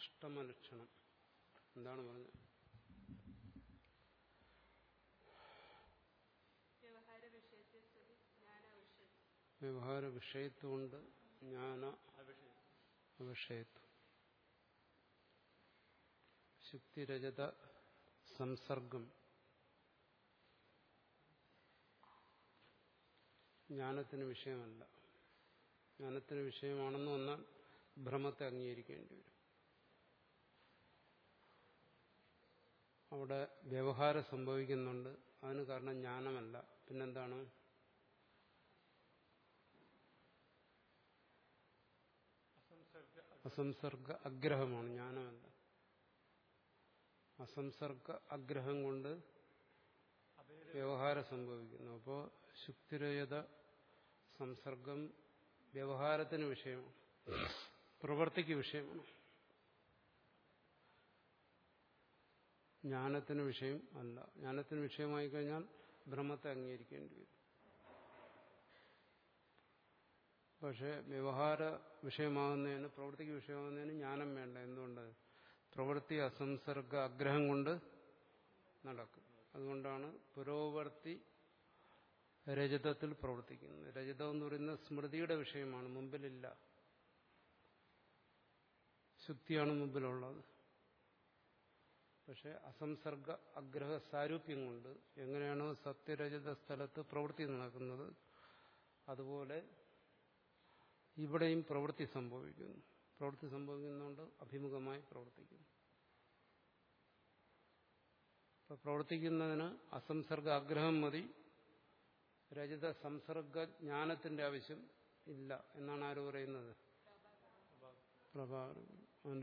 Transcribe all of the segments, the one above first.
അഷ്ടമലക്ഷണം. എന്താണ് പറഞ്ഞത്? വ്യവഹാര വിഷയത്തുകൊണ്ട് ജ്ഞാന അവിഷയത്വം ശുക്തിരജത സംസർഗം. ജ്ഞാനത്തിന് വിഷയമല്ല. ജ്ഞാനത്തിന് വിഷയമാണെന്ന് വന്നാൽ ഭ്രമത്തെ അംഗീകരിക്കേണ്ടി വരും. അവിടെ വ്യവഹാരം സംഭവിക്കുന്നുണ്ട്. അതിന് കാരണം ജ്ഞാനമല്ല. പിന്നെന്താണ്? അസംസർഗ അഗ്രഹമാണ് ജ്ഞാനമല്ല. അസംസർഗ അഗ്രഹം കൊണ്ട് വ്യവഹാരം സംഭവിക്കുന്നു. അപ്പോൾ ശുക്തിരയത സംസർഗം വ്യവഹാരത്തിന് വിഷയമാണ്. പ്രവൃത്തിക്ക് വിഷയമാണ്. ജ്ഞാനത്തിന് വിഷയം അല്ല. ജ്ഞാനത്തിന് വിഷയമായി കഴിഞ്ഞാൽ ബ്രഹ്മത്തെ അംഗീകരിക്കേണ്ടി വരും. പക്ഷെ വ്യവഹാര വിഷയമാകുന്നതിന് പ്രവൃത്തിക്ക് വിഷയമാകുന്നതിന് ജ്ഞാനം വേണ്ട. എന്തുകൊണ്ട്? പ്രവൃത്തി അസംസർഗ ആഗ്രഹം കൊണ്ട് നടക്കും. അതുകൊണ്ടാണ് പുരോവർത്തി രജതത്തിൽ പ്രവർത്തിക്കുന്നത്. രജതം എന്ന് പറയുന്നത് സ്മൃതിയുടെ വിഷയമാണ് മുമ്പിലില്ല. ശുദ്ധിയാണ് മുമ്പിലുള്ളത്. പക്ഷെ അസംസർഗ അഗ്രഹ സാരൂപ്യം കൊണ്ട് എങ്ങനെയാണോ സത്യരചിത സ്ഥലത്ത് പ്രവൃത്തി നടക്കുന്നത് അതുപോലെ ഇവിടെയും പ്രവൃത്തി സംഭവിക്കുന്നു. പ്രവൃത്തി സംഭവിക്കുന്നതുകൊണ്ട് അഭിമുഖമായി പ്രവർത്തിക്കുന്നു. ഇപ്പൊ പ്രവർത്തിക്കുന്നതിന് അസംസർഗ ആഗ്രഹം മതി. രചിത സംസർഗ ജ്ഞാനത്തിന്റെ ആവശ്യം ഇല്ല എന്നാണ് ആര് പറയുന്നത്? പ്രഭാകരൻ.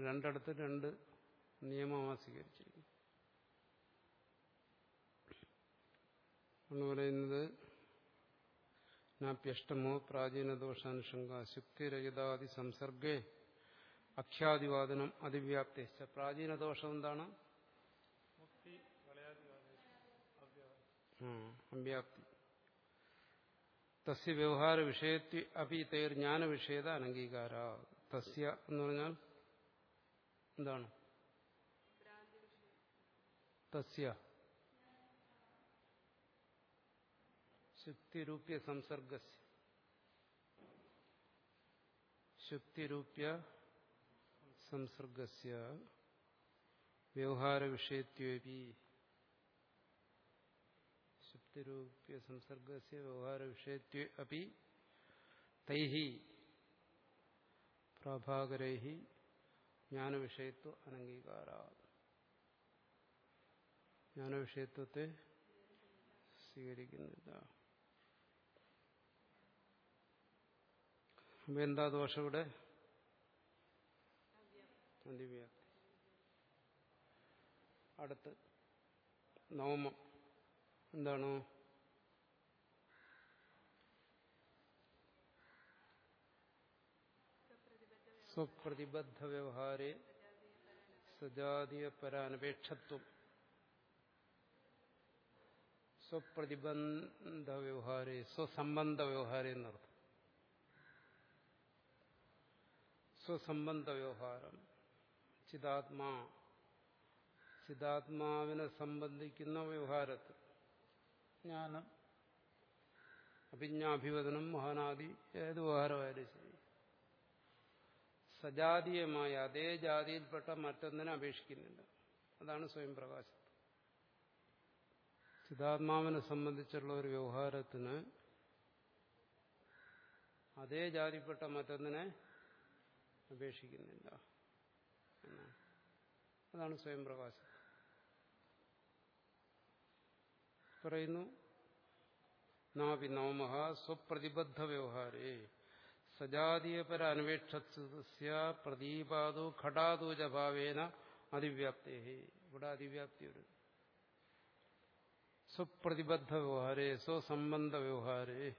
രണ്ടിടത്ത് രണ്ട് നിയമമാണ് സ്വീകരിച്ചിരിക്കുന്നത് എന്ന് പറയുന്നത് നാപ്യഷ്ടമോ പ്രാചീനദോഷാനുഷങ്ക ശുക്തിരഹിതാദി സംസർഗേ അഖ്യാതിവാദനം അതിവ്യാപ്തിച്ച പ്രാചീനദോഷം എന്താണ്? ആ, അവ്യാപ്തി. തസ്യ വ്യവഹാര വിഷയത്തി അപി തേർ ജ്ഞാന വിഷയത അനംഗീകാര. തസ്യ എന്ന് പറഞ്ഞാൽ എന്താണ്? ഭ്രാന്തി വിഷയം തസ്യ ശുക്തിരൂപ്യ സംസർഗസ് ശുക്തിരൂപ്യ സംസർഗസ്യ വ്യവഹാര വിഷയത്വേപി ശുക്തിരൂപ്യ സംസർഗസ്യ വ്യവഹാര വിഷയത്വേ അപി തൈഹി പ്രഭാകരൈ ജ്ഞാനവിഷയത്വ അനംഗീകാര ജ്ഞാനവിഷയത്വത്തെ സ്വീകരിക്കുന്നില്ല എന്താ ദോഷം ഇവിടെ. അതിവ്യാപ്തി അടുത്ത് നവമം. എന്താണ്? സ്വപ്രതിബദ്ധ വ്യവഹാരെ സജാതീയ പരാനപേക്ഷത്വം സ്വപ്രതിബന്ധ വ്യവഹാരെ സ്വസംബന്ധ വ്യവഹാരെ എന്നർത്ഥം. സ്വസംബന്ധ വ്യവഹാരം ചിതാത്മാ. ചിതാത്മാവിനെ സംബന്ധിക്കുന്ന വ്യവഹാരത്തിൽ ജ്ഞാനം. അഭിജ്ഞാഭിവദനം മഹാനാദി ഏത് വ്യവഹാരമായാലും ശരി. സജാതീയമായ അതേ ജാതിയിൽപ്പെട്ട മറ്റൊന്നിനെ അപേക്ഷിക്കുന്നില്ല അതാണ് സ്വയം പ്രകാശം. ചിതാത്മാവിനെ സംബന്ധിച്ചുള്ള ഒരു വ്യവഹാരത്തിന് അതേ ജാതിപ്പെട്ട മറ്റൊന്നിനെ അപേക്ഷിക്കുന്നില്ല എന്നാണ് അതാണ് സ്വയം പ്രകാശം. പറയുന്നു നാവി നവമഹ സ്വപ്രതിബദ്ധ വ്യവഹാരേ. സജാതീയപര അന്വേക്ഷസ്യ പ്രദീപാദോ ഘടാദോജ ഭാവേന അതിവ്യാപ്തേ ഇവിടെ അതിവ്യാപ്തി ഒരു സ്വപ്രതിബദ്ധ വ്യവഹാരേ സ്വസംബന്ധ വ്യവഹാരേ.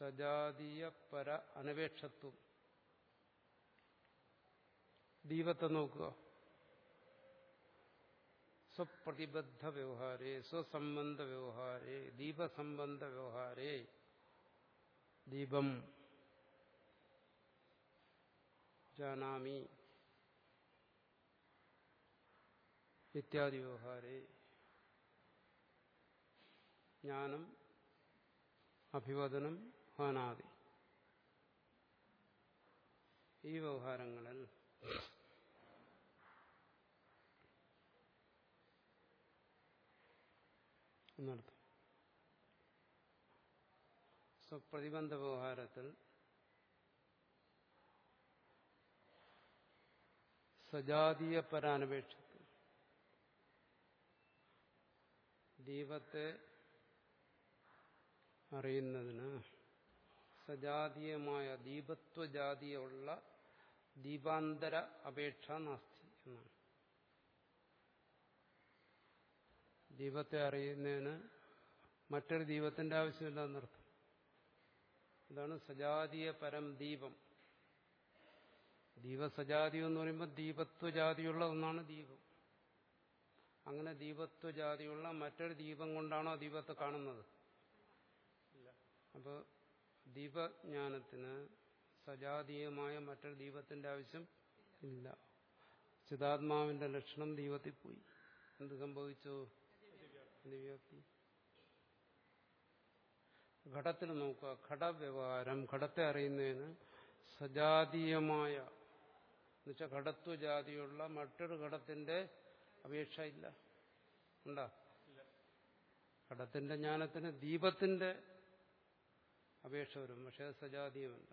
സജാതീയ പര അനപേക്ഷത്വം ദീപത്തെ നോക്കുക. സ്വപ്രതിബദ്ധ വ്യവഹാരേ സ്വസംബന്ധ വ്യവഹാരേ ദീപസംബന്ധ വ്യവഹാരേ. ദീപം. ജാനാമി. ഇത്യാദി വ്യവഹാരേ. ജ്ഞാനം അഭിവദനം ഹാനാദി ഈ വ്യവഹാരങ്ങളിൽ എന്നർത്ഥം. സ്വപ്രതിബന്ധ വ്യവഹാരത്തിൽ സജാതീയ പരാനപേക്ഷത്വം ദീപത്തെ അറിയുന്നതിന് സജാതീയമായ ദീപത്വജാതിയുള്ള ദീപാന്തര അപേക്ഷ നാസ്തി എന്നാണ്. ദീപത്തെ അറിയുന്നതിന് മറ്റൊരു ദീപത്തിന്റെ ആവശ്യമില്ല എന്നർത്ഥം. ഇതാണ് സജാതീയ പരം ദീപം. ദീപസജാതി എന്ന് പറയുമ്പോൾ ദീപത്വജാതിയുള്ള ഒന്നാണ് ദീപം. അങ്ങനെ ദീപത്വജാതിയുള്ള മറ്റൊരു ദീപം കൊണ്ടാണോ ദീപത്തെ കാണുന്നത്? അപ്പോൾ ദീപജ്ഞാനത്തിന് സജാതീയമായ മറ്റൊരു ദീപത്തിന്റെ ആവശ്യം ഇല്ല. ചിതാത്മാവിന്റെ ലക്ഷണം ദീപത്തിൽ പോയി. എന്ത് സംഭവിച്ചു? അതിവ്യാപ്തി ഘടത്തിൽ നോക്കുക. ഘടവ്യവഹാരം ഘടത്തെ അറിയുന്നതിന് സജാതീയമായ എന്നുവെച്ചാൽ ഘടത്വജാതിയുള്ള മറ്റൊരു ഘടത്തിന്റെ അപേക്ഷ ഇല്ല. ഉണ്ടാ? ഘടത്തിന്റെ ജ്ഞാനത്തിന് ദീപത്തിന്റെ അപേക്ഷ വരും. പക്ഷെ അത് സജാതീയമല്ല.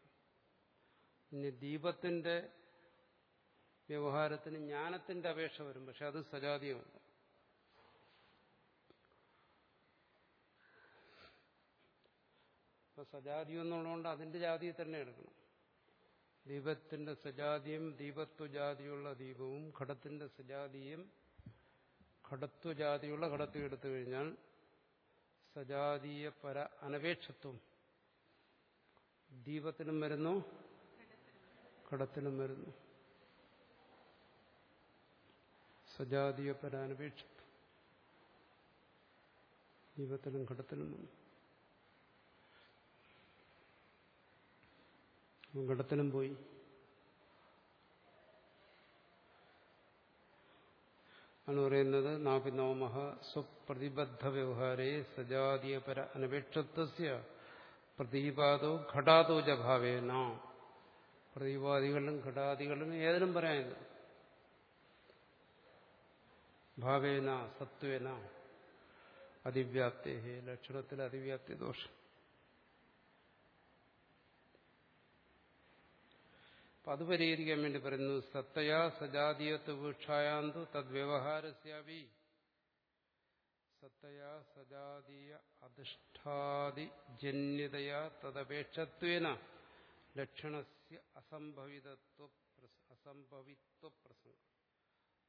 ഇനി ദീപത്തിന്റെ വ്യവഹാരത്തിന് ജ്ഞാനത്തിന്റെ അപേക്ഷ വരും. പക്ഷെ അത് സജാതീയമല്ല. സജാതീയം എന്നുള്ളതുകൊണ്ട് അതിന്റെ ജാതിയെ തന്നെ എടുക്കണം. ദീപത്തിന്റെ സജാതിയും ദീപത്വജാതിയുള്ള ദീപവും ഘടത്തിന്റെ സജാതിയും ഘടത്വജാതിയുള്ള ഘടത്വം എടുത്തു കഴിഞ്ഞാൽ സജാതീയ പര അനപേക്ഷത്വം ദീപത്തിനും വരുന്നു ഘടത്തിനും വരുന്നു. സജാതീയ പരാനപേക്ഷത്വം ദീപത്തിലും ഘടത്തിലും വന്നു ഘടത്തിലും പോയി. ആണ് പറയുന്നത് നാപി നവമഹ സ്വപ്രതിബദ്ധ വ്യവഹാരേ സജാതീയപര അനപേക്ഷത്വസ്യ പ്രതീപാദോ ഘടാതോ ജഭാവേന പ്രതീപാദികളിലും ഘടാദികളിലും ഏതിനും പറയാനില്ല. ഭാവേന സത്വേന അതിവ്യാപ്തി ലക്ഷണത്തിൽ അതിവ്യാപ്തി ദോഷം. അപ്പൊ അത് പരിഹരിക്കാൻ വേണ്ടി പറയുന്നു സത്തയാ സജാതീയത്വ വീക്ഷായാന്തു തദ്വ്യവഹാരസ്യാവി സത്തയാ സജാതീയ അധിഷ്ഠാദിജന്യതയാ തദപേക്ഷത്വേന ലക്ഷണസ്യ അസംഭവിതത്വ അസംഭവിത്വ പ്രസംഗ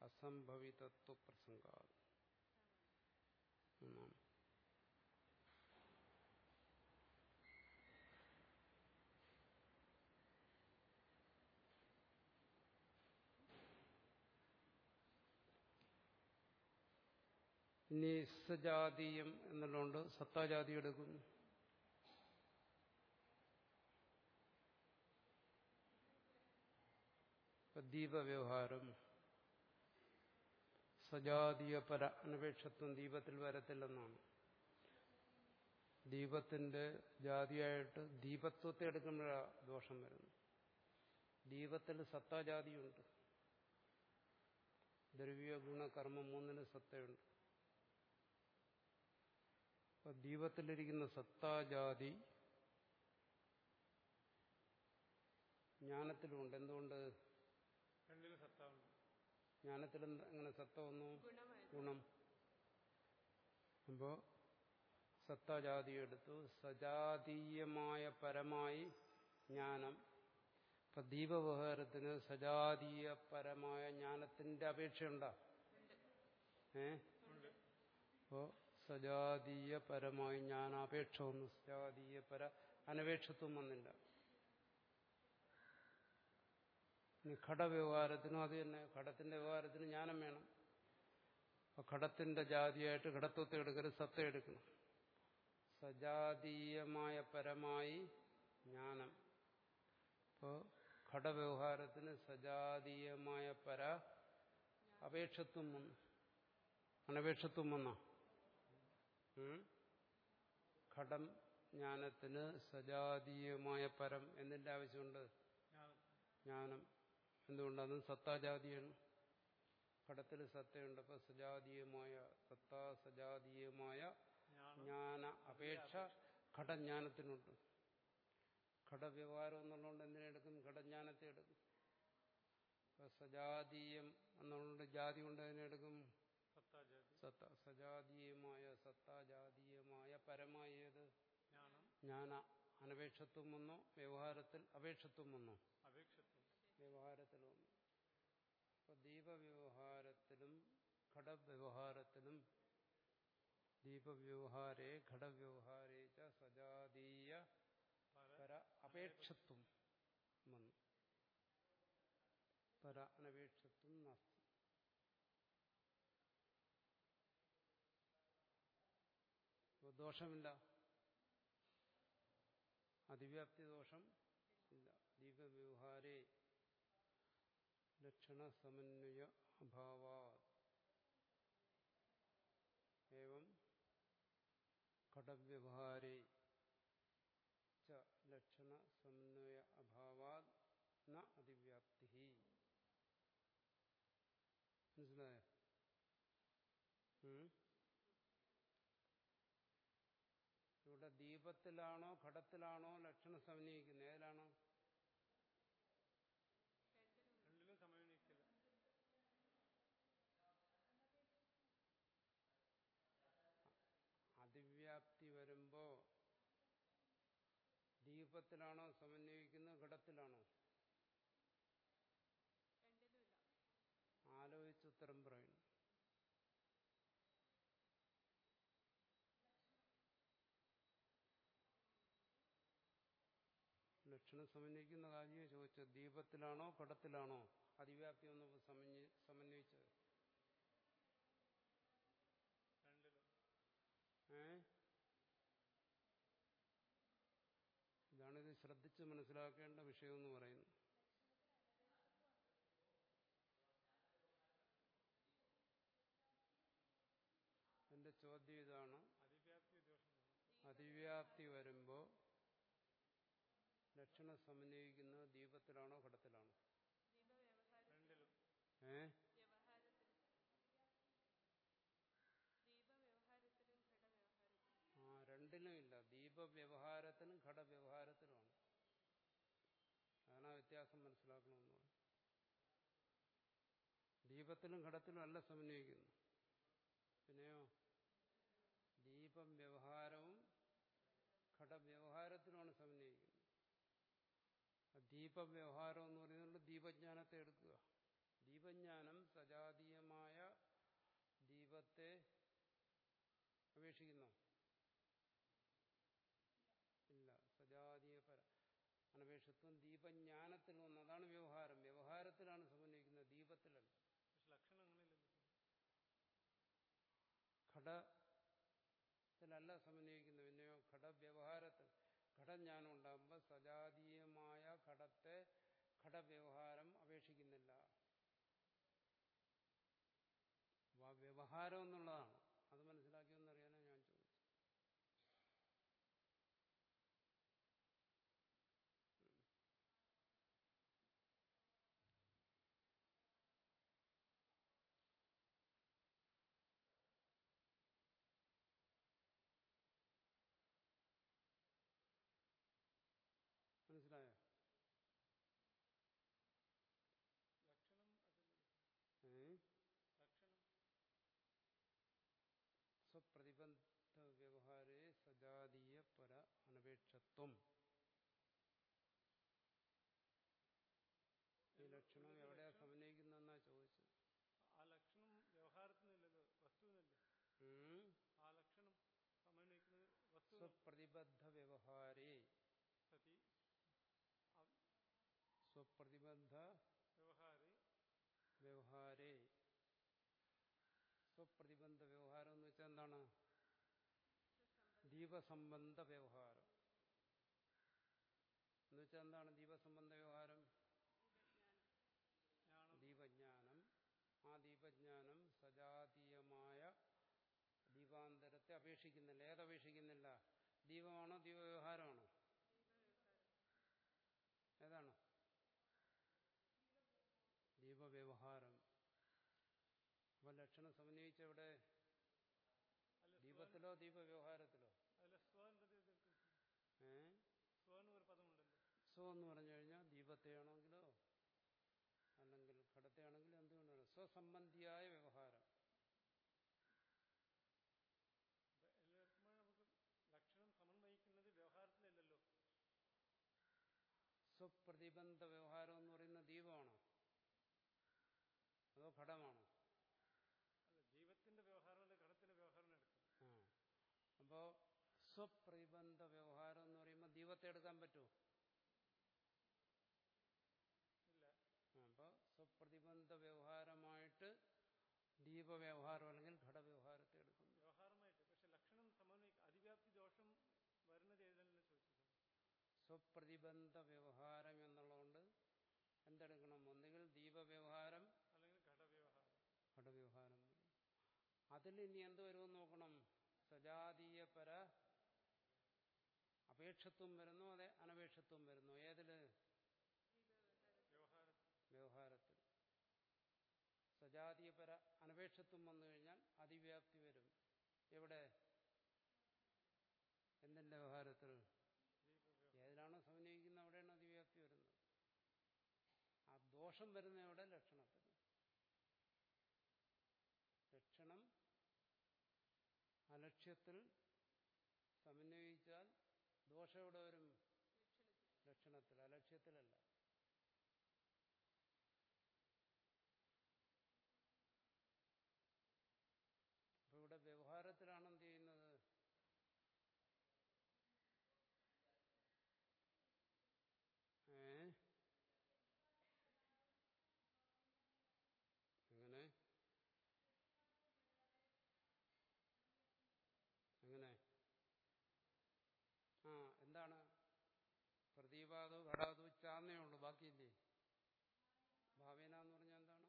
അസംഭവിതത്വ പ്രസംഗ ഇനി എന്നുള്ളതുകൊണ്ട് സത്താജാതി എടുക്കുന്നു. ദീപവ്യവഹാരം. സജാതീയ പര അനപേക്ഷത്വം ദീപത്തിൽ വരത്തില്ലെന്നാണ്. ദീപത്തിന്റെ ജാതിയായിട്ട് ദീപത്വത്തെ എടുക്കുമ്പോഴാണ് ദോഷം വരുന്നു ദീപത്തിൽ സത്താജാതിയുണ്ട് ദ്രവ്യ ഗുണ കർമ്മം മൂന്നിന് സത്തയുണ്ട്. ദീപത്തിലിരിക്കുന്ന സത്താജാതി ജ്ഞാനത്തിലുമുണ്ട് എന്തുകൊണ്ട്? ജ്ഞാനത്തിൽ എങ്ങനെ സത്ത വന്നു? ഗുണം. അപ്പോ സത്താജാതി എടുത്തു. സജാതീയമായ പരമായി ജ്ഞാനം. ഇപ്പൊ ദീപവ്യവഹാരത്തിന് സജാതീയ പരമായ ജ്ഞാനത്തിന്റെ അപേക്ഷയുണ്ടോ? ഏ? അപ്പോ സജാതീയ പരമായി ജ്ഞാനാപേക്ഷ ഒന്നും സജാതീയ പര അനപേക്ഷത്വം വന്നില്ല. ഇനി ഘടവ്യവഹാരത്തിനും അത് തന്നെ. ഘടത്തിന്റെ വ്യവഹാരത്തിന് ജ്ഞാനം വേണം. അപ്പൊ ഘടത്തിന്റെ ജാതിയായിട്ട് ഘടത്വത്തെ എടുക്കരുത് സത്ത എടുക്കണം. സജാതീയമായ പരമായി ജ്ഞാനം. ഇപ്പോ ഘടവ്യവഹാരത്തിന് സജാതീയമായ പര അപേക്ഷത്വം വന്നു. അനപേക്ഷത്വം വന്നോ? ഘടം ജ്ഞാനത്തിന് സജാതീയമായ പരം എന്തിന്റെ ആവശ്യമുണ്ട്. ജ്ഞാനം. എന്തുകൊണ്ടത് സത്താജാതിയാണ് ഘടത്തിൽ സത്തയുണ്ട്. അപ്പൊ സജാതീയമായ സത്താ സജാതീയമായ ജ്ഞാന അപേക്ഷ ഘടജ്ഞാനത്തിനുണ്ട് ഘടവ്യവഹാരം എന്നുള്ളതുകൊണ്ട് എന്തിനെടുക്കും ഘടജ്ഞാനത്തെ എടുക്കും. സജാതീയം എന്നുള്ളത് ജാതി കൊണ്ട് സത്താജാതി സത്ത സജാതീയമായ സത്താജാതീയമായ പരമായ ഏത് ജ്ഞാനം അനപേക്ഷത്വം വന്നോ വ്യവഹാരത്തിൽ അപേക്ഷത്വം വന്നോ. വ്യവഹാരത്തിൽ വന്നു. അപ്പൊ ദീപവ്യവഹാരത്തിലും ഘടവ്യവഹാരത്തിലും ദീപവ്യവഹാരേ ഘടവ്യവഹാരേ ച സജാതീയ പര അപേക്ഷത്വം വന്നു. പര അനപേക്ഷത്വം നാസ്തി. ദോഷമില്ല. അതിവ്യാപ്തി ദോഷം ഇല്ല. ദീപവ്യവഹാരേ ലക്ഷണ സമന്വയ അഭാവാ ഏവം ഘടവ്യവഹാരേ ച ലക്ഷണ സമന്വയ അഭാവാത് ന അതിവ്യാപ്തി മനസ്സിലായോ ഉം? ഇവിടെ ദീപത്തിലാണോ ഘടത്തിലാണോ ലക്ഷണം സമന്വയിക്കുന്നത് ഏതിലാണോ രണ്ടിലും സമന്വയിക്കില്ല അതിവ്യാപ്തി വരുമ്പോ ദീപത്തിലാണോ സമന്വയിക്കുന്നത് ഘടത്തിലാണോ രണ്ടിലുമില്ല ആലോചിച്ച് ഉത്തരം പറയുന്നു ലക്ഷണം സമന്വയിക്കുന്ന കാര്യം ചോദിച്ചത് ദീപത്തിലാണോ പടത്തിലാണോ? അതിവ്യാപ്തി ഒന്ന് സമന്വയി- സമന്വയിച്ചത് ഏ? ഇതാണിത് ശ്രദ്ധിച്ച് മനസ്സിലാക്കേണ്ട വിഷയമെന്ന് പറയുന്നു. എന്റെ ചോദ്യം ഇതാണ്. അതിവ്യാപ്തി ദോഷം ലക്ഷണം സമന്വയിക്കുന്നത് ദീപത്തിലാണോ ഘടത്തിലാണോ? വ്യവഹാരം ഏ? ആ രണ്ടിലും ഇല്ല. ദീപവ്യവഹാരത്തിനും ഘടവ്യവഹാരത്തിനുമാണ് അതാണ് ആ വ്യത്യാസം മനസ്സിലാക്കണമെന്ന് പറഞ്ഞു ദീപത്തിലും ഘടത്തിലും അല്ല സമന്വയിക്കുന്നു. പിന്നെയോ? ദീപം വ്യവഹാരവും ഘടവ്യവഹാരത്തിനുമാണ് സമന്വയിക്കുന്നത് ആ ദീപവ്യവഹാരം എന്ന് പറയുന്നത് ദീപജ്ഞാനത്തെ എടുക്കുക. ദീപജ്ഞാനം സജാതീയമായ ദീപത്തെ അപേക്ഷിക്കുന്നു. ഇല്ല സജാതീയ പര അനപേക്ഷത്വം ദീപജ്ഞാനത്തിൽ വന്നു അതാണ് വ്യവഹാരം. വ്യവഹാരത്തിലാണ് സമന്വയിക്കുന്നത്. ദീപത്തിലല്ല. ഘടത്തിലല്ല സമന്വയിക്കുന്നത്. പിന്നെയോ ഘടവ്യവഹാരത്തിൽ ഘടജ്ഞാനം ഉണ്ടാകുമ്പോൾ സജാതീയമായ ഘടത്തെ ഘടവ്യവഹാരം അപേക്ഷിക്കുന്നില്ല. വ്യവഹാരം എന്നുള്ളതാണ് അത് മനസ്സിലാക്കിയെന്നറിയാനാണ് ഞാൻ ചോദിച്ചത് മനസ്സിലായോ ലക്ഷണം അതല്ലല്ലോ ഏ ലക്ഷണം സ്വപ്രതിബന്ധ വ്യവഹാരേ സജാതീയ പര അനപേക്ഷത്വം ഈ ലക്ഷണം എവിടെയാ സമന്വയിക്കുന്നെന്നാ ചോദിച്ചത് ആ ലക്ഷണം വ്യവഹാരത്തിനില്ലല്ലോ വസ്തുവിനല്ലേ ഉം. ആ ലക്ഷണം സമന്വയിക്കുന്നത് വസ്തു സ്വപ്രതിബദ്ധ വ്യവഹാരേ സതി സ്വപ്രതിബദ്ധ വ്യവഹാരേ വ്യവഹാരേ സ്വപ്രതിബന്ധ വ്യവഹാരം എന്ന് വെച്ചാൽ എന്താണ്? ദീപസംബന്ധ വ്യവഹാരം എന്ന് വെച്ചാൽ എന്താണ് ദീപസംബന്ധ വ്യവഹാരം ജ്ഞാനം ദീപജ്ഞാനം. ആ ദീപജ്ഞാനം സജാതീയമായ ദീപാന്തരത്തെ അപേക്ഷിക്കുന്നില്ല. ഏതപേക്ഷിക്കുന്നില്ല? ദീപമാണോ ദീപവ്യവഹാരമാണോ? ഏതാണ്? ദീപവ്യവഹാരം. അപ്പൊ ലക്ഷണം സമന്വയിച്ച ഇവിടെ ദീപത്തിലോ ദീപവ്യവഹാരത്തിലോ? ഏ? സ്വ എന്ന് പറഞ്ഞു കഴിഞ്ഞാൽ ദീപത്തെയാണെങ്കിലോ അല്ലെങ്കിൽ ഘടത്തെയാണെങ്കിലോ എന്തുകൊണ്ടാണ്? സ്വസംബന്ധിയായ വ്യവഹാരം അപ്പൊ എല്ലാവർക്കും നമുക്ക് ലക്ഷണം സമന്വയിക്കുന്നത് വ്യവഹാരത്തിലല്ലല്ലോ സ്വപ്രതിബന്ധ വ്യവഹാരം എന്ന് പറയുന്ന ദീപമാണോ അതോ ഘടമാണോ? അല്ല വ്യവഹാരം ഘടത്തിന്റെ വ്യവഹാരം അപ്പോ സ്വപ്രതിബന്ധ വ്യവഹാരം എന്ന് പറയുമ്പോൾ ദീപത്തെ എടുക്കാൻ പറ്റുമോ ഇല്ല. അപ്പോൾ സ്വപ്രതിബന്ധ വ്യവഹാരമായിട്ട് ദീപവ്യവഹാരം അല്ലെങ്കിൽ ഘടവ്യവഹാരത്തെ എടുക്കുന്നു വ്യവഹാരമായിട്ട് പക്ഷെ ലക്ഷണം സമന്വയിക്ക അതിവ്യാപ്തി ദോഷം വരുന്നത് ഏതെല്ലാം ചോദിച്ചത് സ്വപ്രതിബന്ധ വ്യവഹാരം എന്നുള്ളതുകൊണ്ട് എന്തെടുക്കണം? ഒന്നുകിൽ ദീപവ്യവഹാരം അല്ലെങ്കിൽ ഘടവ്യവഹാരം അതിൽ ഇനി എന്ത് വരുമെന്ന് നോക്കണം? സജാതീയ പര അപേക്ഷത്വം വരുന്നു അതെ അനപേക്ഷത്വം വരുന്നു. ഏതിൽ വ്യവഹാരം വ്യവഹാരത്തിൽ. സജാതീയ പര അനപേക്ഷത്വം വന്നു കഴിഞ്ഞാൽ അതിവ്യാപ്തി വരും. എവിടെ എന്തിന്റെ വ്യവഹാരത്തിൽ ദീപവ്യവഹാരം ഏതിലാണോ സമന്വയിക്കുന്നത് അവിടെയാണ് അതിവ്യാപ്തി വരുന്നത് ആ ദോഷം വരുന്ന എവിടെ ലക്ഷണത്തിന് ലക്ഷണം അലക്ഷ്യത്തിൽ സമന്വയിച്ചാൽ ദോഷം എവിടെ വരും? ലക്ഷണത്തിൽ. അലക്ഷ്യത്തിലല്ല അപ്പൊ ഇവിടെ വ്യവഹാരത്തിലാണ് എന്ത് ചെയ്യുന്നത് ഏ എങ്ങനെ എങ്ങനെ ആ എന്താണ് പ്രദീപാദോ ഘടാദോ ചാന്നേ ഉള്ളൂ ബാക്കിയില്ലേ ഭാവേന എന്ന് പറഞ്ഞാൽ എന്താണ്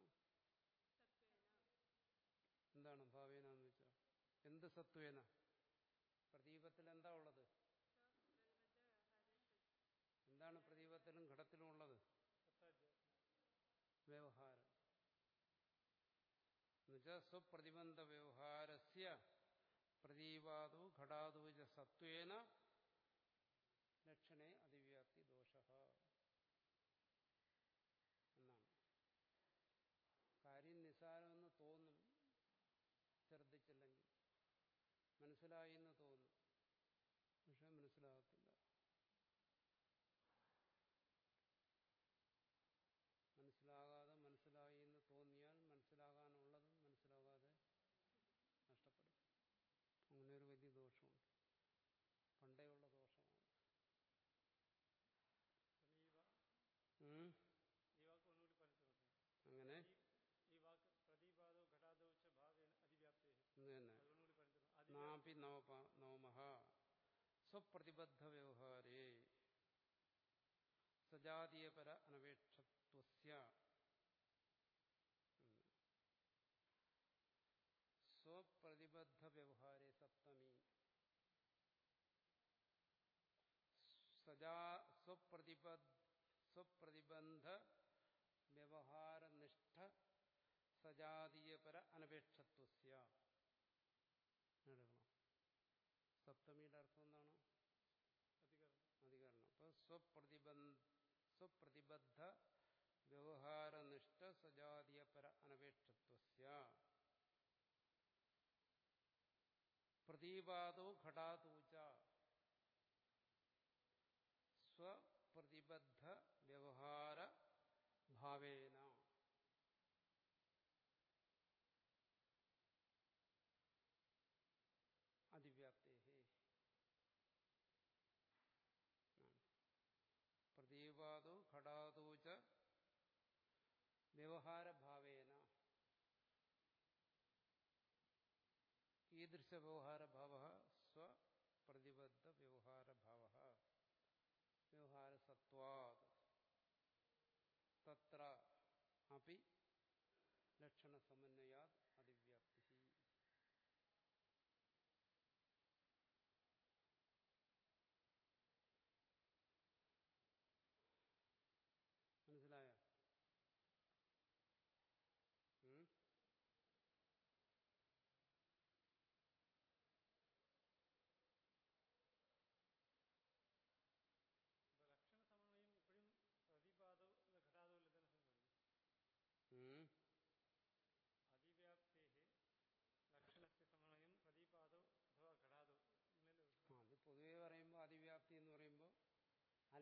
എന്താണ് ഭാവേന എന്ന് വെച്ചാൽ സത്വേന. പ്രദീപത്തിൽ എന്താ ഉള്ളത്? എന്താണ് പ്രദീപത്തിലും ഘടത്തിലും ഉള്ളത്? വ്യവഹാരം. എന്നുവെച്ചാൽ സ്വപ്രതിബന്ധ വ്യവഹാരസ്യ പ്രദീപാതു ഘടാദോ ച സത്വേന ലക്ഷണേ അതിവ്യാപ്തി ദോഷ. എന്നാണ്. കാര്യം നിസ്സാരമെന്ന് തോന്നും ശ്രദ്ധിച്ചില്ലെങ്കിൽ മനസ്സിലായി എന്ന് തോന്നും പക്ഷെ മനസ്സിലാകത്തില്ല മനസ്സിലാകാതെ മനസ്സിലായി എന്ന് തോന്നിയാൽ മനസ്സിലാകാനുള്ളതും മനസ്സിലാകാതെ നഷ്ടപ്പെടും അങ്ങനെ ഒരു വലിയ ദോഷമുണ്ട് പണ്ടേയുള്ള ദോഷമാണ് പിന്നെ ഈ വാ- ഉം? ഈ വാക്ക് ഒന്നുകൂടി പറഞ്ഞു നോക്കാം അങ്ങനെ ഈ- ഈ വാക്ക് പ്രദീപാദോ ഘടാദോ ച ഭാവേന അതിവ്യാപ്തേ ഇത് തന്നെ അതൊന്നുകൂടി പറഞ്ഞു അതി നാപി നവപ നവമഹ സ്വപ്രതിബദ്ധ വ്യവഹാരേ സജാതീയപര അനപേക്ഷത്വസ്യ സ്വപ്രതിബദ്ധ വ്യവഹാരേ സപ്തമി സജാ സ്വപ്രതിബദ്ധ സ്വപ്രതിബന്ധ വ്യവഹാരനിഷ്ഠ സജാതീയപര അനപേക്ഷത്വസ്യ എടുക്കണം സപ്തമിയുടെ അർത്ഥം എന്താണ് അധികരണം അധികരണം അപ്പൊ സ്വപ്രതിബന്ധ സ്വപ്രതിബദ്ധ വ്യവഹാരനിഷ്ഠ സജാതീയപര അനപേക്ഷത്വസ്യ പ്രതീപാദോ ഘടാതൂച്ച വ്യവഹാരഭാവേന കീദൃശ വ്യവഹാരഭാവ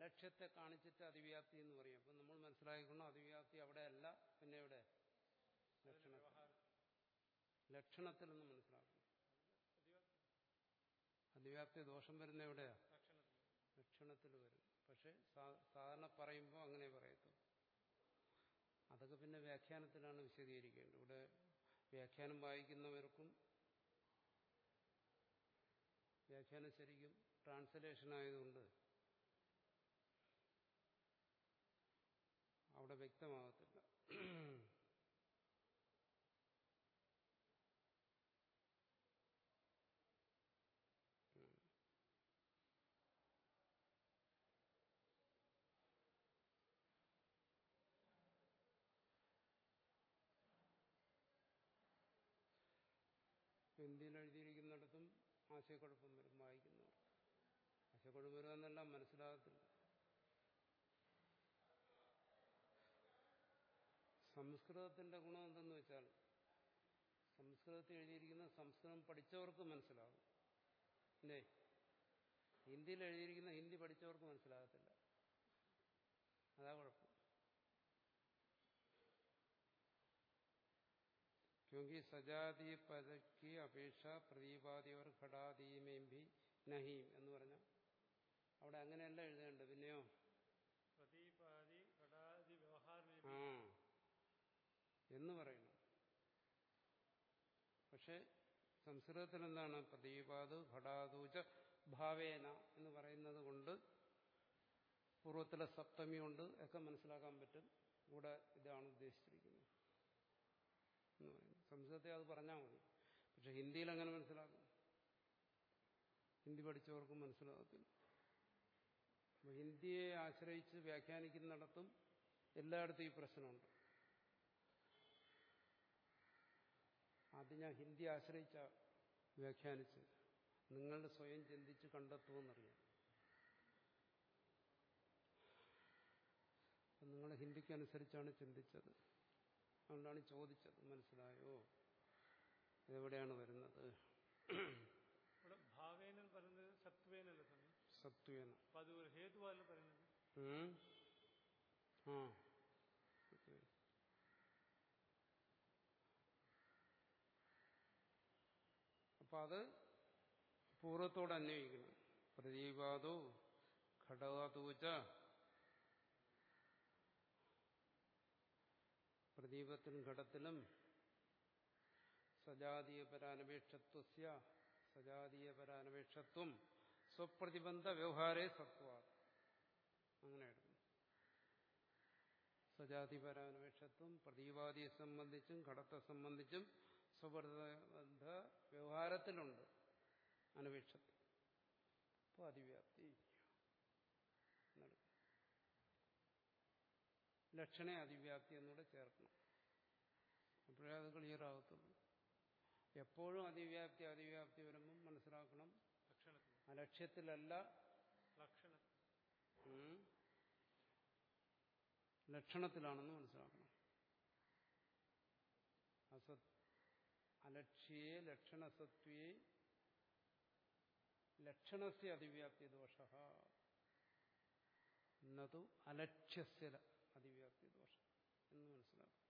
അലക്ഷ്യത്തെ കാണിച്ചിട്ട് അതിവ്യാപ്തി എന്ന് പറയും. അപ്പം നമ്മൾ മനസ്സിലാക്കിക്കണം അതിവ്യാപ്തി അവിടെ അല്ല പിന്നെ എവിടെ? ലക്ഷണത്തിൽ. ലക്ഷണത്തിൽ നിന്ന് മനസ്സിലാക്കണം. അതിവ്യാപ്തി ദോഷം വരുന്ന എവിടെയാ? ലക്ഷണത്തിൽ വരും. പക്ഷെ സാധാരണ പറയുമ്പോൾ അങ്ങനെ പറയത്തു അതൊക്കെ പിന്നെ വ്യാഖ്യാനത്തിലാണ് വിശദീകരിക്കേണ്ടത്. ഇവിടെ വ്യാഖ്യാനം വായിക്കുന്നവർക്കും വ്യാഖ്യാനം ശരിക്കും ട്രാൻസ്ലേഷൻ ആയതുകൊണ്ട് അവിടെ വ്യക്തമാകത്തില്ല. ഹിന്ദിയിൽ എഴുതിയിരിക്കുന്നിടത്തും ആശയക്കുഴപ്പം വരും വായിക്കുന്നവർ ആശയക്കുഴപ്പം വരുമെന്നെല്ലാം മനസ്സിലാകത്തില്ല സംസ്കൃതത്തിന്റെ ഗുണം എന്തെന്ന് വെച്ചാൽ സംസ്കൃതത്തിൽ എഴുതിയിരിക്കുന്ന സംസ്കൃതം പഠിച്ചവർക്ക് മനസ്സിലാകും അല്ലേ ഹിന്ദിയിൽ എഴുതിയിരിക്കുന്ന ഹിന്ദി പഠിച്ചവർക്ക് മനസ്സിലാകത്തില്ല അതാ കുഴപ്പം क्योंकि സജാതി പദക്ക് അപേക്ഷ പ്രദീപാദിയവർ ഘടാദീമേം ഭി നഹീം എന്ന് പറഞ്ഞ അവിടെ അങ്ങനെയല്ല എഴുതേണ്ടത് പിന്നെയോ എന്ന് പറയുന്നു. പക്ഷെ സംസ്കൃതത്തിൽ എന്താണ് പ്രദീപാത് ഭടാതൂച ഭാവേന എന്ന് പറയുന്നത് കൊണ്ട് പൂർവത്തിലെ സപ്തമി കൊണ്ട് ഒക്കെ മനസ്സിലാക്കാൻ പറ്റും. ഇവിടെ ഇതാണ് ഉദ്ദേശിച്ചിരിക്കുന്നത് സംസ്കൃതത്തെ അത് പറഞ്ഞാൽ മതി. പക്ഷെ ഹിന്ദിയിൽ അങ്ങനെ മനസ്സിലാക്കും. ഹിന്ദി പഠിച്ചവർക്കും മനസ്സിലാകത്തില്ല. ഹിന്ദിയെ ആശ്രയിച്ച് വ്യാഖ്യാനിക്കുന്നിടത്തും എല്ലായിടത്തും ഈ പ്രശ്നമുണ്ട്. അത് ഞാൻ ഹിന്ദി ആശ്രയിച്ച വ്യാഖ്യാനിച്ച് നിങ്ങൾ സ്വയം ചിന്തിച്ച് കണ്ടെത്തുമെന്നറിയാം. നിങ്ങൾ ഹിന്ദിക്കനുസരിച്ചാണ് ചിന്തിച്ചത്. അതുകൊണ്ടാണ് ചോദിച്ചത് മനസ്സിലായോ? ഇതെവിടെയാണ് വരുന്നത്? ഭാവേന പറയുന്നത് സത്വേനല്ല സത്വേന. ഹേതുവല്ല പറയുന്നത്. ആ. അപ്പൊ അത് പൂർവത്തോട് അന്വയിക്കണം പ്രദീപാദോ ഘടകാതൂച്ച പ്രദീപത്തിനും ഘടത്തിലും സജാതീയ പരാനപേക്ഷത്വസ്യ സജാതീയ പരാനപേക്ഷത്വം സ്വപ്രതിബന്ധ വ്യവഹാരേ സത്വ അങ്ങനെ സജാതി പരാനപേക്ഷത്വം പ്രദീപാദിയെ സംബന്ധിച്ചും ഘടത്തെ സംബന്ധിച്ചും സ്വപ്രതിബന്ധ വ്യവഹാരത്തിലുണ്ട് അനപേക്ഷത്വം അപ്പോൾ അതിവ്യാപ്തി ലക്ഷണെ അതിവ്യാപ്തി എന്നൂടെ ചേർക്കണം. അപ്പോഴേ അത് ക്ലിയർ ആകത്തുള്ളൂ. എപ്പോഴും അതിവ്യാപ്തി അതിവ്യാപ്തി വരുമ്പം മനസ്സിലാക്കണം. അലക്ഷ്യത്തിലല്ല ലക്ഷണത്തിലാണെന്ന് മനസ്സിലാക്കണം. അസത് അലക്ഷ്യേ ലക്ഷണസത്വേ ലക്ഷണസ്യ അതിവ്യാപ്തി ദോഷ. എന്നതു അലക്ഷ്യസ്യ അതിവ്യാപ്തി ദോഷം എന്ന് മനസ്സിലാക്കും.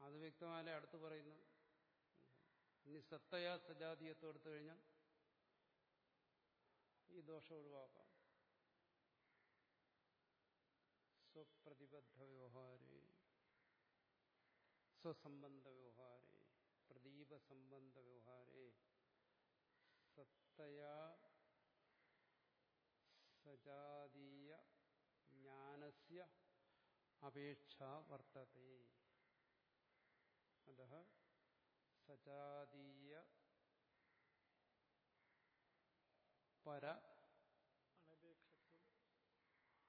അത് വ്യക്തമായാലേ അടുത്ത് പറയുന്നു. ഇനി സത്തയാ സജാതീയത്വം എടുത്തു കഴിഞ്ഞാൽ ഈ ദോഷം ഒഴിവാക്കാം. സ്വപ്രതിബദ്ധ വ്യവഹാരേ സ്വസംബന്ധ വ്യവഹാരേ പ്രദീപ സംബന്ധ വ്യവഹാരേ സത്തയാ സജാതീയ ജ്ഞാനസ്യ അപേക്ഷ വർത്തത്തെ അത സജാതീയ പര അനപേക്ഷത്വം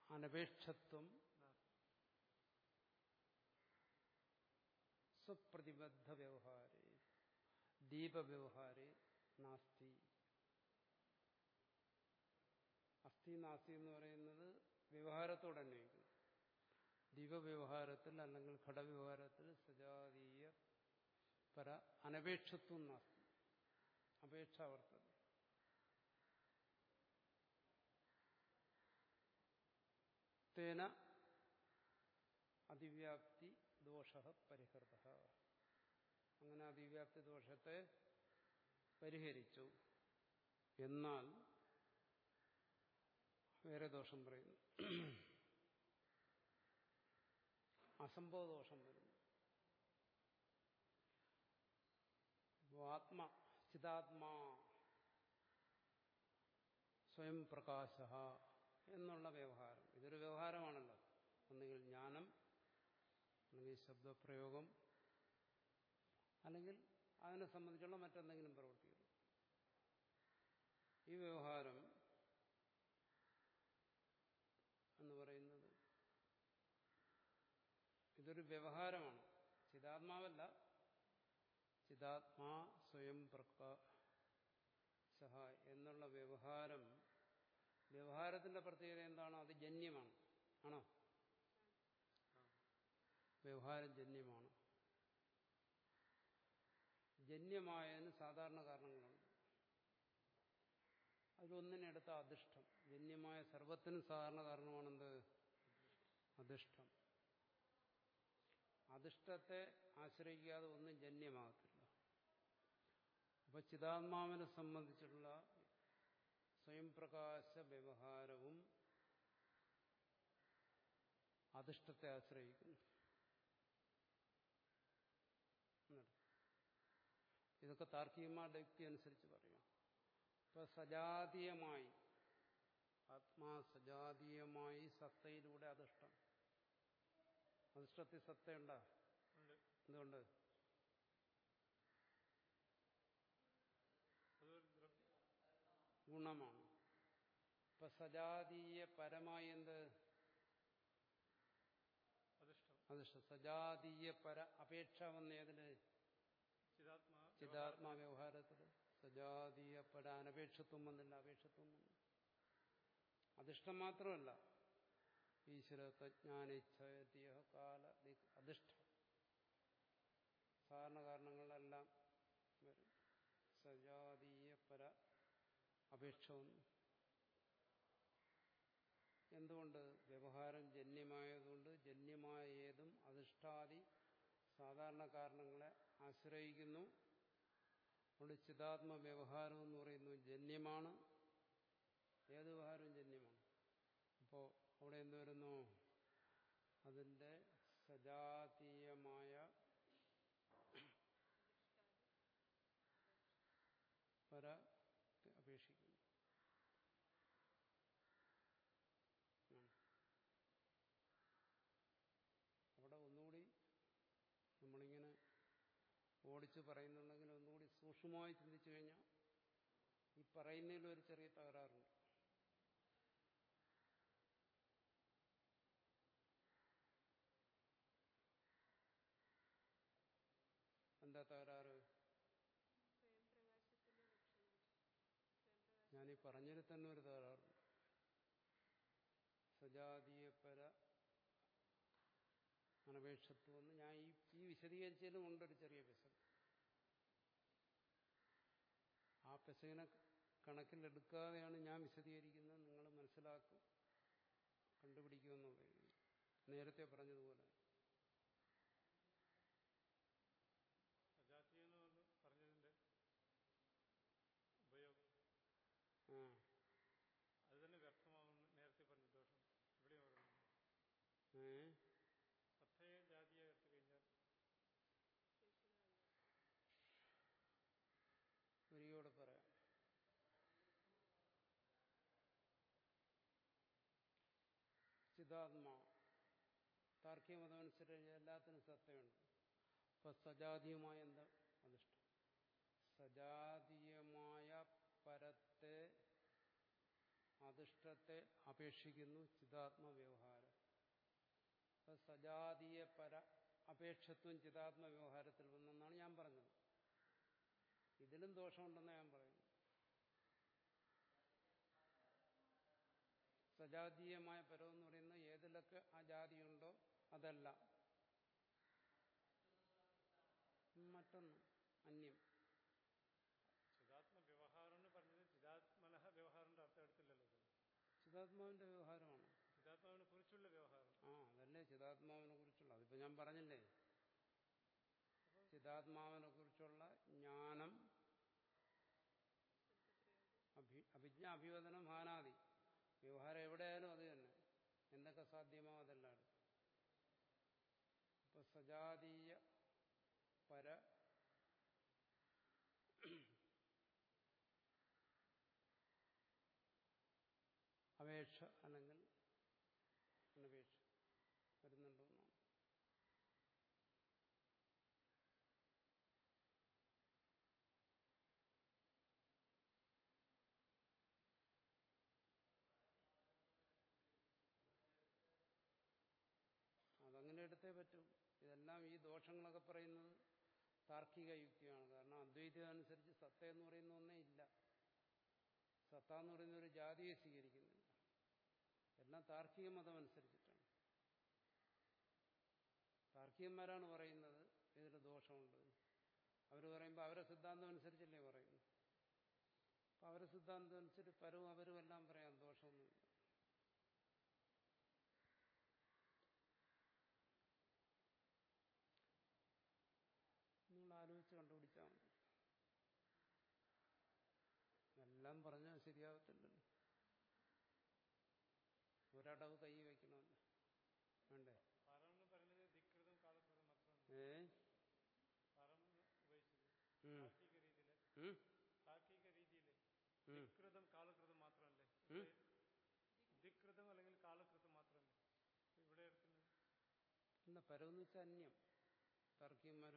അനപേക്ഷത്വം നാസ്തി സ്വപ്രതിബദ്ധ വ്യവഹാരേ. ദീപവ്യവഹാരേ. നാസ്തി. അസ്ഥി നാസ്തി എന്ന് പറയുന്നത് വ്യവഹാരത്തോടെ അന്വയിക്കുന്നു ദീപവ്യവഹാരത്തിൽ അല്ലെങ്കിൽ ഘടവ്യവഹാരത്തിൽ സജാതീയ പര അനപേക്ഷത്വം നാസ്തി. അപേക്ഷാവർത്തത തേന അതിവ്യാപ്തി ദോഷ പരിഹൃത. അങ്ങനെ അതിവ്യാപ്തി ദോഷത്തെ പരിഹരിച്ചു. എന്നാൽ വേറെ ദോഷം പറയുന്നു. അസംഭവ ദോഷം വരുന്നു. ആത്മ ചിതാത്മാ സ്വയം പ്രകാശ എന്നുള്ള വ്യവഹാരം. ഇതൊരു വ്യവഹാരമാണല്ലോ. ഒന്നുകിൽ ജ്ഞാനം അല്ലെങ്കിൽ ശബ്ദപ്രയോഗം അല്ലെങ്കിൽ അതിനെ സംബന്ധിച്ചുള്ള മറ്റെന്തെങ്കിലും പ്രവൃത്തികൾ. ഈ വ്യവഹാരം എന്ന് പറയുന്നത് ഇതൊരു വ്യവഹാരമാണ്. ചിതാത്മാവല്ല. ചിതാത്മാ സ്വയം പ്രകാശ എന്നുള്ള വ്യവഹാരം വ്യവഹാരത്തിന്റെ പ്രത്യേകത എന്താണ്? അത് ജന്യമാണ്. ആണോ? വ്യവഹാരം ജന്യമാണ്. ജന്യമായതിന് സാധാരണ കാരണങ്ങളുണ്ട്. അതിലൊന്നിനെടുത്ത അധിഷ്ഠം. ജന്യമായ സർവത്തിനും സാധാരണ കാരണമാണെന്ത്? അധിഷ്ഠം. അധിഷ്ഠത്തെ ആശ്രയിക്കാതെ ഒന്നും ജന്യമാകത്തില്ല. അപ്പൊ ചിതാത്മാവിനെ സംബന്ധിച്ചുള്ള സ്വയംപ്രകാശ വ്യവഹാരവും അധിഷ്ഠത്തെ ആശ്രയിക്കുന്നു. ഇതൊക്കെ താർക്കികമാരുടെ യുക്തി അനുസരിച്ച് പറയാം ഇപ്പൊ സജാതീയമായി ആത്മാ സജാതീയമായി സത്തയിലൂടെ അധിഷ്ഠം. അധിഷ്ഠത്തിൽ സത്തയുണ്ട? എന്തുകൊണ്ട്? ഗുണമാണ്. ഇപ്പൊ സജാതീയ പരമായി എന്ത്? അധിഷ്ഠം. സജാതീയ പര അപേക്ഷ വന്ന ഏതിന് ചിതാത്മാ ചിതാത്മാ വ്യവഹാരത്തിൽ സജാതീയ പരാനപേക്ഷത്വം വന്നില്ല അപേക്ഷത്വം വന്നു. അധിഷ്ഠം മാത്രമല്ല ഈശ്വര തജ്ഞാനിച്ഛയ കാല അധിഷ്ഠം. സാധാരണ കാരണങ്ങളെല്ലാം വരും. സജാതീയ പര അപേക്ഷ വന്നു. എന്തുകൊണ്ട്? വ്യവഹാരം ജന്യമായതുകൊണ്ട് ജന്യമായ ഏതും അധിഷ്ഠാദി സാധാരണ കാരണങ്ങളെ ആശ്രയിക്കുന്നു. അതുകൊണ്ട് ചിതാത്മ വ്യവഹാരം എന്ന് പറയുന്നത് ജന്യമാണ്. ഏത് വ്യവഹാരവും ജന്യമാണ്. അപ്പോൾ അവിടെ എന്ത് വരുന്നു? അതിന്റെ സജാതീയമായ പര അപേക്ഷിക്കുന്നു. അവിടെ ഒന്നുകൂടി നമ്മളിങ്ങനെ ഓടിച്ച് ഒന്നുകൂടി സൂക്ഷ്മമായി ചിന്തിച്ചു കഴിഞ്ഞാൽ ഈ പറയുന്നതിൽ ഒരു ചെറിയ തകരാറുണ്ട്. എന്താ തകരാറ്? ഈ പറഞ്ഞതിൽ തന്നെ ഒരു തകരാറുണ്ട്. സജാതീയപര അനപേക്ഷത്വം എന്ന് ഞാൻ ഈ ഈ വിശദീകരിച്ചതിലും ഉണ്ടൊരു ചെറിയ പിശക്. ആ പിശകിനെ കണക്കിലെടുക്കാതെയാണ് ഞാൻ വിശദീകരിക്കുന്നത്. നിങ്ങൾ മനസ്സിലാക്കും കണ്ടുപിടിക്കുമെന്നുള്ളത് നേരത്തെ പറഞ്ഞതുപോലെ സജാതീയം എന്ന് പറഞ്ഞ് പറഞ്ഞതിന്റെ ഉപയോഗം ആ അത് തന്നെ വ്യർത്ഥമാകുന്നു നേരത്തെ പറഞ്ഞ ദോഷം ഇവിടെ പറയുന്നു ഏ സത്തയെ ജാതിയെ എടുത്തു കഴിഞ്ഞാൽ ശേഷികളല്ല ഒരിക്കോടെ പറയാം ചിതാത്മാ താർക്കിക മതമനുസരിച്ച് എല്ലാത്തിനും സത്തയുണ്ട്. അപ്പൊ സജാതീയമായ എന്താ? അതിഷ്ടം സജാതീയമായ പരത്തെ അധിഷ്ഠത്തെ അപേക്ഷിക്കുന്നു ചിതാത്മവ്യവഹാരം. സജാതീയ പര അപേക്ഷത്വം ചിതാത്മ വ്യവഹാരത്തിൽ വന്നെന്നാണ് ഞാൻ പറഞ്ഞത്. ഇതിലും ദോഷമുണ്ടെന്ന് ഞാൻ പറയുന്നു സജാതീയമായ പരം ഏതിലൊക്കെ ആ ജാതിയുണ്ടോ അതല്ല. മറ്റൊന്ന് അന്യം. ചിതാത്മ വ്യവഹാരം എന്ന് പറഞ്ഞത് ചിതാത്മനഹ വ്യവഹാരന്റെ അർത്ഥം എടുത്തില്ലല്ലോ ചിതാത്മാവിന്റെ വ്യവഹാരമാണ്? ചിതാത്മാവിനെ കുറിച്ചുള്ള വ്യവഹാരം. ആ അതല്ലേ ചിതാത്മാവിനെ കുറിച്ചുള്ള. അതിപ്പോ ഞാൻ പറഞ്ഞില്ലേ? ചിതാത്മാവിനെ കുറിച്ചുള്ള ജ്ഞാനം അഭി അഭിജ്ഞ അഭിവദനം ഹാനാദി. വ്യവഹാരം എവിടെയായാലും അത് തന്നെ എന്തൊക്കെ സാധ്യമാവും അതെല്ലാം എടുക്കും. ഇപ്പൊ സജാതീയ പര അപേക്ഷ അല്ലെങ്കിൽ അനപേക്ഷ വരുന്നുണ്ടോ എന്നാണ് എടുത്തേ പറ്റൂ. ഇതെല്ലാം ഈ ദോഷങ്ങളൊക്കെ പറയുന്നത് താർക്കിക യുക്തിയാണ്. കാരണം അദ്വൈതം അനുസരിച്ച് സത്ത എന്ന് പറയുന്ന ഒന്നേ ഇല്ല. സത്ത എന്ന് പറയുന്ന ഒരു ജാതിയെ സ്വീകരിക്കുന്നില്ല. എല്ലാം താർക്കിക മതം അനുസരിച്ചിട്ടാണ് താർക്കികന്മാരാണ് പറയുന്നത് ഇതിൽ ദോഷമുണ്ട്. അവർ പറയുമ്പോൾ അവരെ സിദ്ധാന്തം അനുസരിച്ചല്ലേ പറയുന്നു. അപ്പം അവരെ സിദ്ധാന്തം അനുസരിച്ച് പരവും അവരും എല്ലാം പറയാം. ദോഷമൊന്നുമില്ല നിങ്ങൾ ആലോചിച്ച് കണ്ടുപിടിച്ചാൽ മതി എല്ലാം പറഞ്ഞാൽ ശരിയാകത്തില്ലല്ലോ ഒരടവ് കൈ വയ്ക്കണമല്ലോ. വേണ്ടേ? ഏ. കാലകൃതം മാത്രമല്ലേ? അല്ലെങ്കിൽ കാലകൃതം മാത്രമല്ലേ? ഇവിടെ പരമെന്ന് വെച്ചാൽ അന്യം. തർക്കിയന്മാർ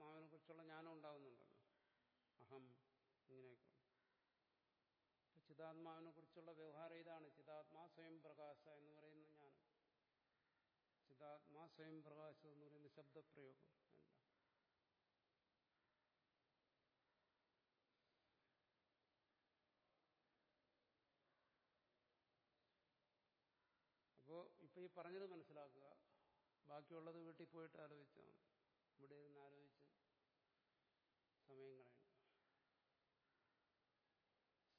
ആത്മാവിനെ കുറിച്ചുള്ള ജ്ഞാനം ഉണ്ടാകുന്നുണ്ടല്ലോ അഹം ഇങ്ങനെയൊക്കെ. ചിതാത്മാവിനെ കുറിച്ചുള്ള വ്യവഹാരം ഇതാണ്. ചിതാത്മാ സ്വയം പ്രകാശ എന്ന് പറയുന്ന ജ്ഞാനം. ചിതാത്മാ സ്വയം പ്രകാശം എന്ന് പറയുന്ന ശബ്ദപ്രയോഗം അല്ല. അപ്പോ ഇപ്പൊ ഈ പറഞ്ഞത് മനസ്സിലാക്കുക. ബാക്കിയുള്ളത് വീട്ടിൽ പോയിട്ട് ആലോചിച്ചാൽ മതി. ഇവിടെ ഇരുന്ന് ആലോചിച്ച് സമയം കളയണം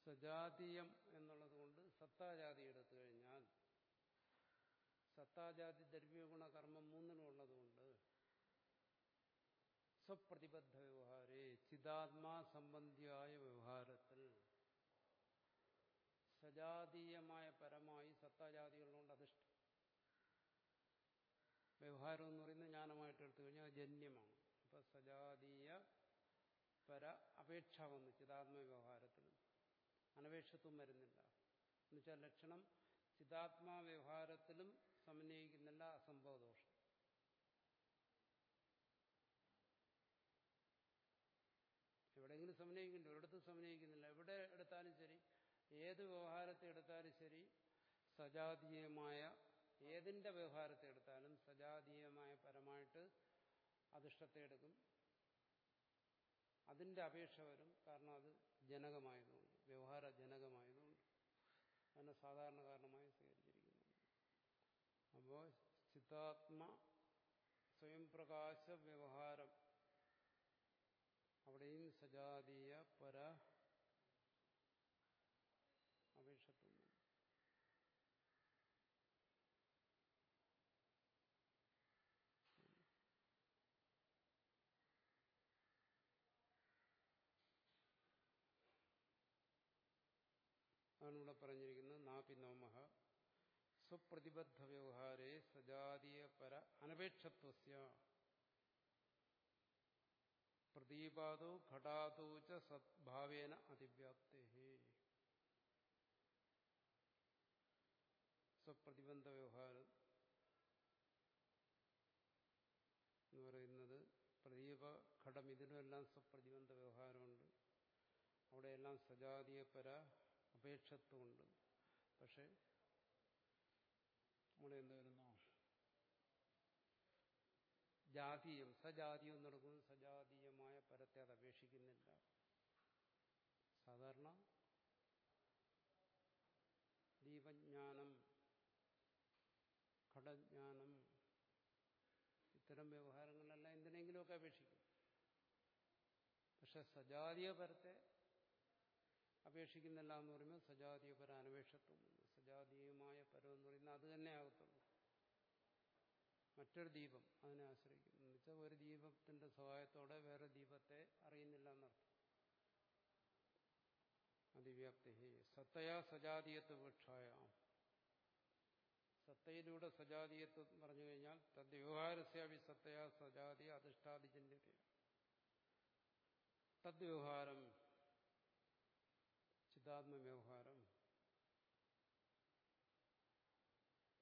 സജാതീയം എന്നുള്ളത് കൊണ്ട് സത്താജാതി എടുത്തു കഴിഞ്ഞാൽ സത്താജാതി ദ്രവ്യഗുണ കർമ്മം മൂന്നിനും ഉള്ളതുകൊണ്ട് സ്വപ്രതിബദ്ധ വ്യവഹാരേ ചിതാത്മാ സംബന്ധിയായ വ്യവഹാരത്തിൽ സജാതീയമായ പരമായി സത്താജാതികളുണ്ട് അധിഷ്ഠം വ്യവഹാരം എന്ന് പറയുന്നത് ജ്ഞാനമായിട്ട് എടുത്തു കഴിഞ്ഞാൽ ജന്യമാണ്. അപ്പൊ സജാതീയ പര അപേക്ഷ വന്നു ചിതാത്മ വ്യവഹാരത്തിൽ അനപേക്ഷത്വം വരുന്നില്ല. എന്നുവെച്ചാൽ ലക്ഷണം ചിതാത്മാ വ്യവഹാരത്തിലും സമന്വയിക്കുന്നില്ല അസംഭവദോഷം. എവിടെയെങ്കിലും സമന്വയിക്കുന്നുണ്ട് ഒരിടത്ത് സമന്വയിക്കുന്നില്ല. എവിടെ എടുത്താലും ശരി ഏത് വ്യവഹാരത്തെ എടുത്താലും ശരി സജാതീയമായ ഏതിന്റെ വ്യവഹാരത്തെ എടുത്താലും സജാതീയമായ പരമായിട്ട് അധിഷ്ഠത്തെ എടുക്കും. അതിന്റെ അപേക്ഷ വരും. കാരണം അത് ജനകമായതുകൊണ്ട് വ്യവഹാര ജനകമായതുകൊണ്ട് അതിനെ സാധാരണ കാരണമായി സ്വീകരിച്ചിരിക്കുന്നു അപ്പോൾ ചിത്താത്മ സ്വയം പ്രകാശ വ്യവഹാരം അവിടെയും സജാതീയ പര അപേക്ഷത്വം വന്നു. ആണ് ഇവിടെ പറഞ്ഞിരിക്കുന്നത് നാപി നോമഹ. സ്വപ്രതിബദ്ധ വ്യവഹാരേ സജാതീയ പര അനപേക്ഷത്വസ്യ. പ്രദീപാദോ ഘടാതോ ച സദ്ഭാവേന അതിവ്യാപ്തേ സ്വപ്രതിബന്ധ വ്യവഹാരം എന്ന് പറയുന്നത് പ്രദീപ ഘടം ഇതിനുമെല്ലാം സ്വപ്രതിബന്ധ വ്യവഹാരമുണ്ട് അവിടെയെല്ലാം സജാതീയ പര അപേക്ഷത്വമുണ്ട് പക്ഷെ ഇവിടെ എന്ത് വരുന്നു? ജാതീയം സജാതീയം നടക്കുന്നത് സജാതീയമായ പരത്തെ അത് അപേക്ഷിക്കുന്നില്ല. സാധാരണ ദീപജ്ഞാനം ഘടജ്ഞാനം ഇത്തരം വ്യവഹാരങ്ങളെല്ലാം എന്തിനെങ്കിലുമൊക്കെ അപേക്ഷിക്കും. പക്ഷെ സജാതീയ പരത്തെ അപേക്ഷിക്കുന്നില്ല എന്ന് പറയുമ്പോൾ സജാതീയ പര അനപേക്ഷത്വം. സജാതീയമായ പരം എന്ന് പറയുന്നത് അത് തന്നെ മറ്റൊരു ദീപം അതിനെ ആശ്രയിക്കുന്നു എന്ന് വെച്ചാൽ ഒരു ദീപത്തിന്റെ സഹായത്തോടെ വേറെ ദീപത്തെ അറിയുന്നില്ല എന്നർത്ഥം അതിവ്യാപ്തി സത്തയാ സജാതീയത്വ വിക്ഷായ സത്തയിലൂടെ സജാതീയത്വം പറഞ്ഞു കഴിഞ്ഞാൽ തദ്വ്യവഹാരസ്യാവി സത്തയാ സജാതീയ അധിഷ്ഠാതിജന്യത തദ്വ്യവഹാരം ചിതാത്മ വ്യവഹാരം.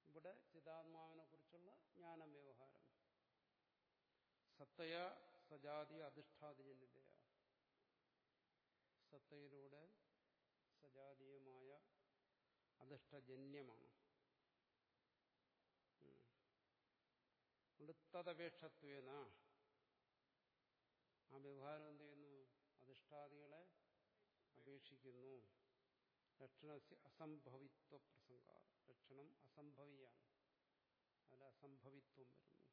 ഇവിടെ ചിതാത്മാവിനെ കുറിച്ചുള്ള ജ്ഞാന വ്യവഹാരം. സത്തയ സജാതി അധിഷ്ഠാതിജന്യതയ സത്തയിലൂടെ സജാതീയമായ അധിഷ്ഠജന്യമാണ്. തദപേക്ഷത്വേന ആ വ്യവഹാരം എന്ത് അപേക്ഷിക്കുന്നു. ലക്ഷണ അസംഭവിത്വ പ്രസംഗ ലക്ഷണം അസംഭവിയാണ്. അതിൽ അസംഭവിത്വം വരുന്നു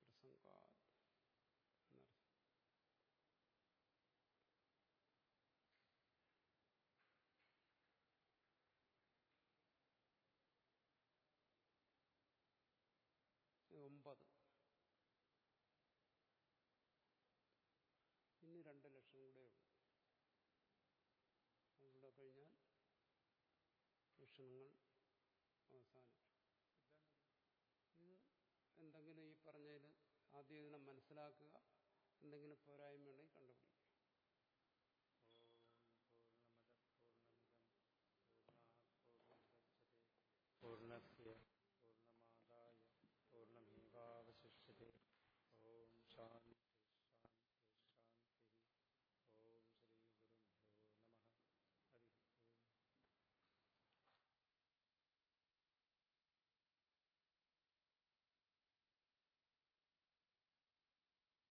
പ്രസംഗ എന്നർത്ഥം ഒമ്പത് ഇനി രണ്ട് ലക്ഷം കൂടെ ഉള്ളൂ അതുകൂടെ കഴിഞ്ഞാൽ ലക്ഷണങ്ങൾ അവസാനിക്കും ഇത് എന്തെങ്കിലും ഈ പറഞ്ഞതിൽ ആദ്യം ഇതിനെ മനസ്സിലാക്കുക എന്തെങ്കിലും പോരായ്മയുണ്ടെങ്കിൽ കണ്ടുപിടിക്കും